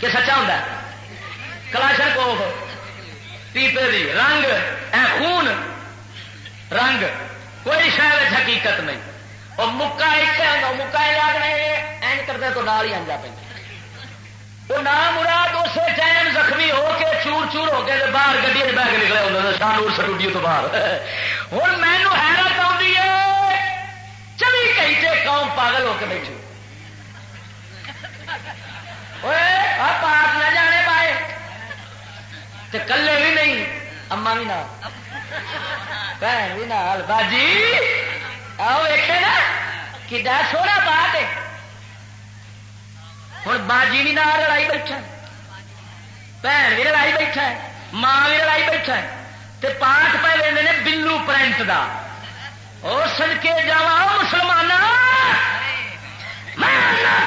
کہ سچا ہوں کلاشن کو پیپے دی رنگ، اے خون، رنگ، کوئی شاید حقیقت نہیں۔ اور مکا اتنے مکا یاد نہیں این کرتے تو نال ہی آنجا پہ وہ نام مراد اسے ٹائم زخمی ہو کے چور چور ہو کے باہر گڈی بہ کے نکلے ہوتے شانور سٹوڈیو تو باہر۔ ہوں مینو حیرت آتی ہے چوبی گھنٹے قوم پاگل ہو کے بیٹھے پاپ نہ جانے پائے تو کلے بھی نہیں اما بھی نہ بھن بھی نال۔ باجی، آؤ ویکے نا کہ سونا پاٹ ہے؟ ہوں باجی بھی نہ لڑائی بیٹھا بھن بھی لڑائی بیٹھا ہے، ماں بھی لڑائی بیٹھا ہے، تے پاٹ پہ لے بلو پرنٹ کا وہ سڑکے جا مسلمان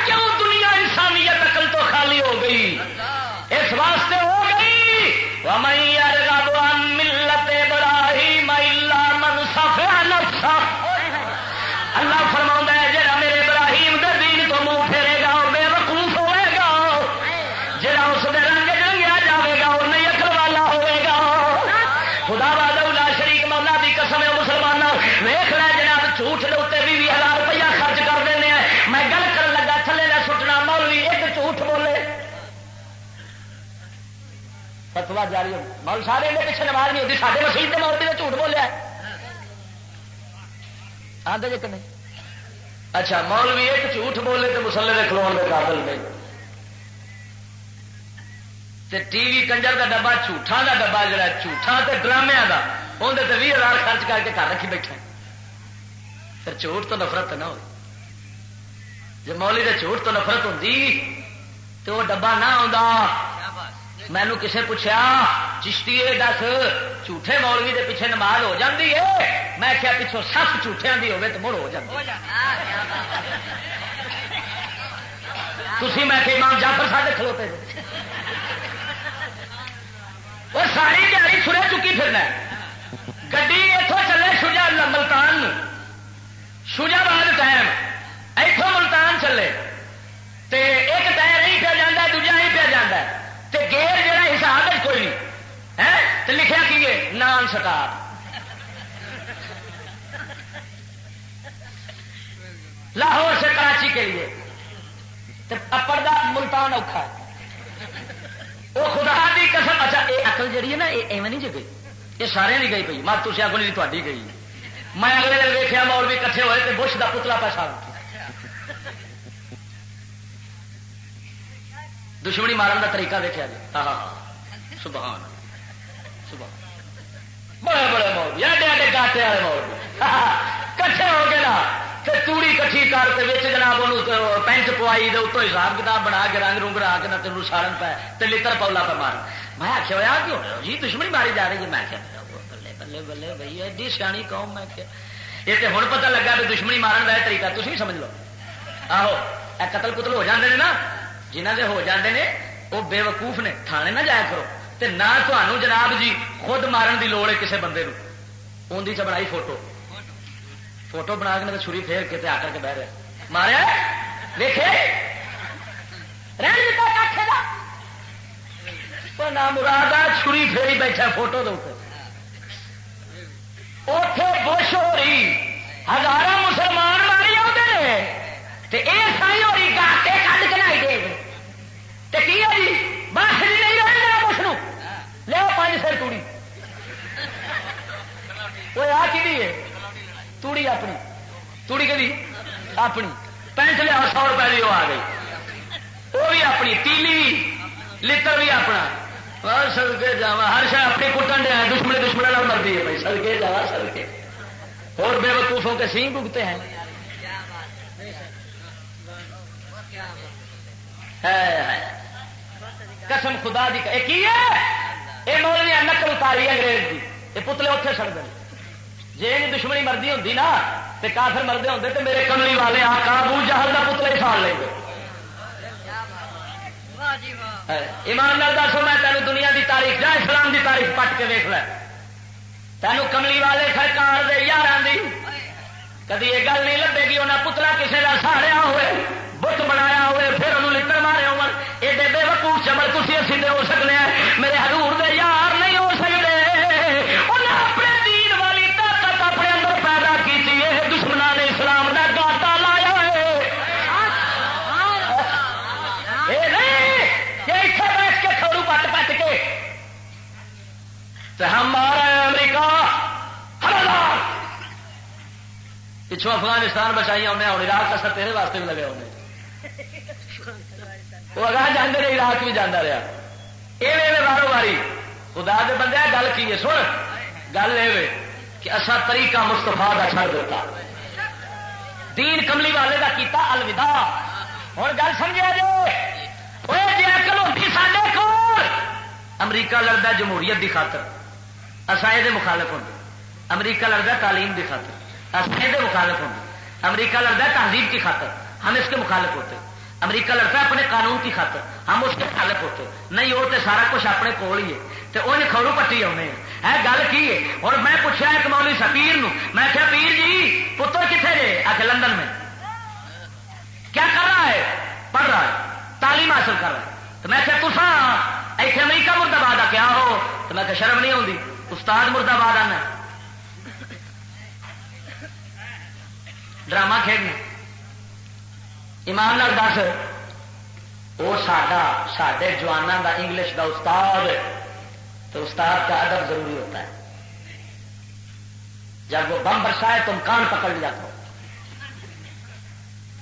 کیوں دنیا انسانیت اقل تو خالی ہو گئی؟ اس واسطے ہو گئی ملت بڑا من ملا منصف اللہ فرما فتوا جاری مول سارے پیچھے نماز نہیں ہوتی سارے مسیح کے مولوی نے جھوٹ بولیا آدھے جی نہیں اچھا مولوی ایک جھوٹ بولے تو مسلے کے کھلو کے قابل نہیں ٹی وی کنجر کا ڈبا جھوٹا کا ڈبا جڑا جھوٹا تے ڈرامے کا اندر تو بھی ہزار خرچ کر کے گھر رکھی بیٹھے پھر جھوٹ تو نفرت نہ ہو جی مولی کے جھوٹ تو نفرت ہوتی تو وہ ڈبا نہ آتا مینو کسے پوچھا چشتی دس جھوٹے مولوی دے پیچھے نماز ہو جاتی ہے میں کیا پچھوں سخت جھوٹیا کی ہوے تو مڑ ہو جاتی تھی میں کہ امام جعفر ساڈے کھلوتے وہ ساری دیہی سرے چکی پھرنا گی اتوں چلے شجا ملتان شجا بعد ٹائم اتوں ملتان چلے تے گیر جہا حساب ہے کوئی نہیں۔ تو لکھا کی نان سٹار۔ لاہور سے کراچی کے لیے۔ پڑتا ملتان اوکھا وہ خدا دی قسم اچھا یہ اقل جہی ہے نا یہ ایویں نہیں جی گئی یہ سارے نہیں گئی پی مت تھی آگو نہیں تاری گئی۔ میں اگلے دن ویکیا مول بھی کٹھے ہوئے تو بش کا پتلا پیسہ دشمنی مارن کا طریقہ دیکھا جی ہاں ہاں سبحان سبحان بڑے بڑے مول ایڈے ایڈے کاٹے والے مول کٹھے ہو گئے نا تو توڑی کٹھی کر کے بچ جناب پینٹ پوائی دے اتوں حساب کتاب بنا کے رنگ رنگ را کے نہ تین سارن پہ تو لڑ پولا پہ مار میں آخیا ہوا کیوں جی دشمنی ماری جا رہی ہے میں آخیا بلے بلے بلے بھائی ایڈی سیانی قوم میں کیا یہ تو ہوں پتہ لگا بھی دشمنی مارن کا طریقہ تھی سمجھ لو آہو قتل قتل ہو جاتے ہیں نا جنہ کے ہو جاتے ہیں وہ بے وقوف نے، تھانے نہ جایا کرو۔ تے نہ تمہوں جناب جی خود مارن کی لوڑ ہے کسی بندے اندھی چ بنائی فوٹو۔ فوٹو بنا کے چھری پھیر کے آ کر کے بہ رہے۔ ماریا؟ دیکھے نام مراد چھری پھیری بیٹھا فوٹو دے اتے بش ہو رہی۔ ہزار مسلمان ماری آتے ہیں یہ سائی ہو رہی گاٹے کے دے کی جی بس نہیں لو پانچ سر توڑی۔ وہ آ کی ہے توڑی اپنی توڑی کہ اپنی پینٹ لیا سو روپئے کی وہ آ گئی وہ بھی اپنی تیلی لڑ بھی اپنا سڑکے جا ہر شاید اپنی کٹن دیا دشمن دشمن نہ مرضی ہے بھائی سڑکے جا سڑکے اور بے وقوفوں کے سینگ اگتے ہیں قسم خدا دی یہ مولوی نقل اتاری انگریز کی یہ پتلے اتنے سڑ گئے. جی دشمنی مردی ہوتی نا تو کافر مردے ہوتے تو میرے کملی والے آ کابو جہل کا پتلا ہی ساڑ لیں گے. ایمان لال دسو، میں تینوں دنیا دی تاریخ، جا اسلام دی تاریخ پٹ کے دیکھ لے. تینوں کملی والے سرکار دے یار دی، کدی یہ گل نہیں لگے گی انہیں پتلا کسی کا سہاریا ہوئے. بت بنایا ہوئے، پھر انہوں لڑ مارے ہو ایڈے بے وقوف چمڑ تھی اسی ہو سکتے ہیں۔ میرے ہرور دے یار نہیں ہو سکتے۔ انہیں اپنے دین والی طاقت اپنے اندر پیدا کی دشمنان نے اسلام کا گاٹا لایا ہے۔ اتنے بیٹھ کے کھڑو پٹ پٹ کے۔ ہمارا امریکہ پچھوں افغانستان بچائی انہیں ہوں عراق کا تیرے واسطے بھی لگے انہیں وہ اگاہ جانے رہے عراق بھی جانا رہا یہ بارو باری خدا دے بندے گل کی ہے سن گل یہ کہ اصا طریقہ مستفا کا چھڑ دیتا دین کملی والے کا کیتا الوداع ہوں گل سمجھا جو جی اکل ہوتی سارے کو امریکہ لڑتا جمہوریت کی خاطر اصا یہ مخالف ہوں امریکہ لڑتا تعلیم کی خاطر مخالف ہوں امریکہ لڑتا تہذیب کی خاطر ہم اس کے مخالف ہوتے امریکہ لڑتا ہے اپنے قانون کی خاطر، ہم اس کے مخالف ہوتے نہیں، وہ تو سارا کچھ اپنے کول ہی ہے۔ تو وہ کھڑو پٹی آنے ہے گل کی ہے؟ اور میں پوچھا ایک مولی سا پیر میں کیا پیر جی پتر کتنے جی آ کے لندن میں؟ کیا کر رہا ہے؟ پڑھ رہا ہے۔ تعلیم حاصل کر رہا ہے۔ تو میں کیا تسا ایسے امریکہ مرد آباد آ کیا ہو؟ تو میں کہ شرم نہیں آتی استاد مرد آباد آنا ڈرامہ کھیلنا ایمان لال دس وہ ساڈا سڈے جوانوں کا انگلش کا استاد تو استاد کا ادب ضروری ہوتا ہے۔ جب وہ بم برسائے تم کان پکڑ لیا کرو۔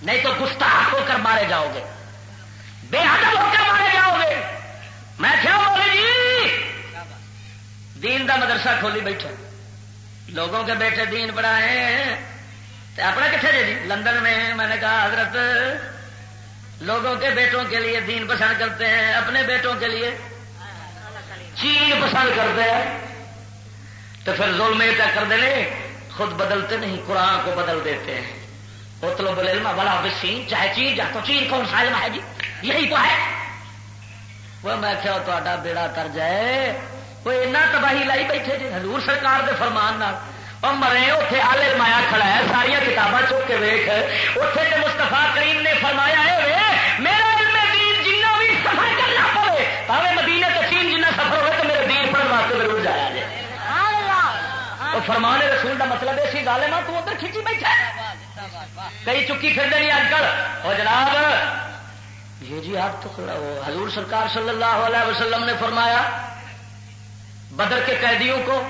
نہیں تو گستاخ ہو کر مارے جاؤ گے۔ بے ادب ہو کر مارے جاؤ گے۔ میں کیا بولے جی؟ دین دا مدرسہ کھولی بیٹھے۔ لوگوں کے بیٹے دین پڑھائے۔ اپنا کتنے جی لندن میں میں نے کہا، حضرت، لوگوں کے بیٹوں کے لیے دین پسند کرتے ہیں، اپنے بیٹوں کے لیے چین پسند کرتے ہیں۔ تو پھر ظلم یہ کر دے خود بدلتے نہیں، قرآن کو بدل دیتے ہیں۔ اتلو بولے بڑا بسین چاہے چین جا تو چین کون سا علم ہے جی؟ یہی تو ہے۔ وہ میں کیا تا بیڑا کر جائے۔ وہ اینا تباہی لائی بیٹھے جی حضور سرکار دے فرمان نال۔ اور مرے اتنے آلے مایا کھڑا ہے ساریا کتاباں چوک کے ویخ اتنے تو مستفا کریم نے فرمایا ہے میرا دین جنہ بھی سفر کرنا پڑے۔ پاوے مدینے تو چین جنہ سفر ہوئے تو میرے دین پڑھنے واسطے ضرور جایا جائے۔ تو فرمانے رسول کا مطلب ہے سی گال ہے تو ادھر کھینچی بیٹھا کئی چکی پھر نہیں اج کل اور جناب یہ جی آپ تو حضور سرکار صلی اللہ علیہ وسلم نے فرمایا بدر کے قیدیوں کو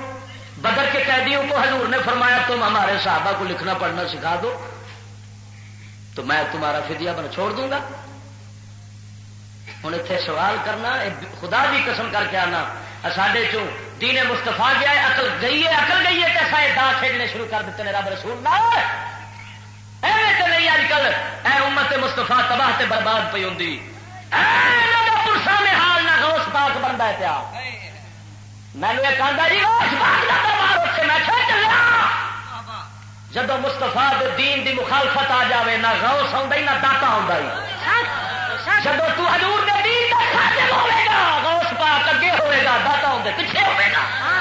بدر کے قیدیوں کو حضور نے فرمایا، تم ہمارے صحابہ کو لکھنا، پڑھنا سکھا دو۔ تو میں تمہارا فدیا بن چھوڑ دوں گا۔ ہوں اتنے سوال کرنا خدا بھی قسم کر کے آنا۔ ساڈے چو دین مستفا گیا ہے اکل گئی ہے اکل گئی ہے کیسا دا کھیلنے شروع کر دیتے ہیں رب رسول ایویں نہیں اج کل، اے امت مستفا تباہ تے برباد پی ہوں پرسا میں حال نہ، غوث پاک بنتا ہے پیا۔ مینو ایک آدھا جی میں جب مستفا دین دی مخالفت آ جاوے، نہ غوث آ نہ داتا آ جب تو حضور دے دین دا خادم ہوے گا، غوث پاک اگے ہوئے گا، داتا ہوندے پیچھے ہوئے گا۔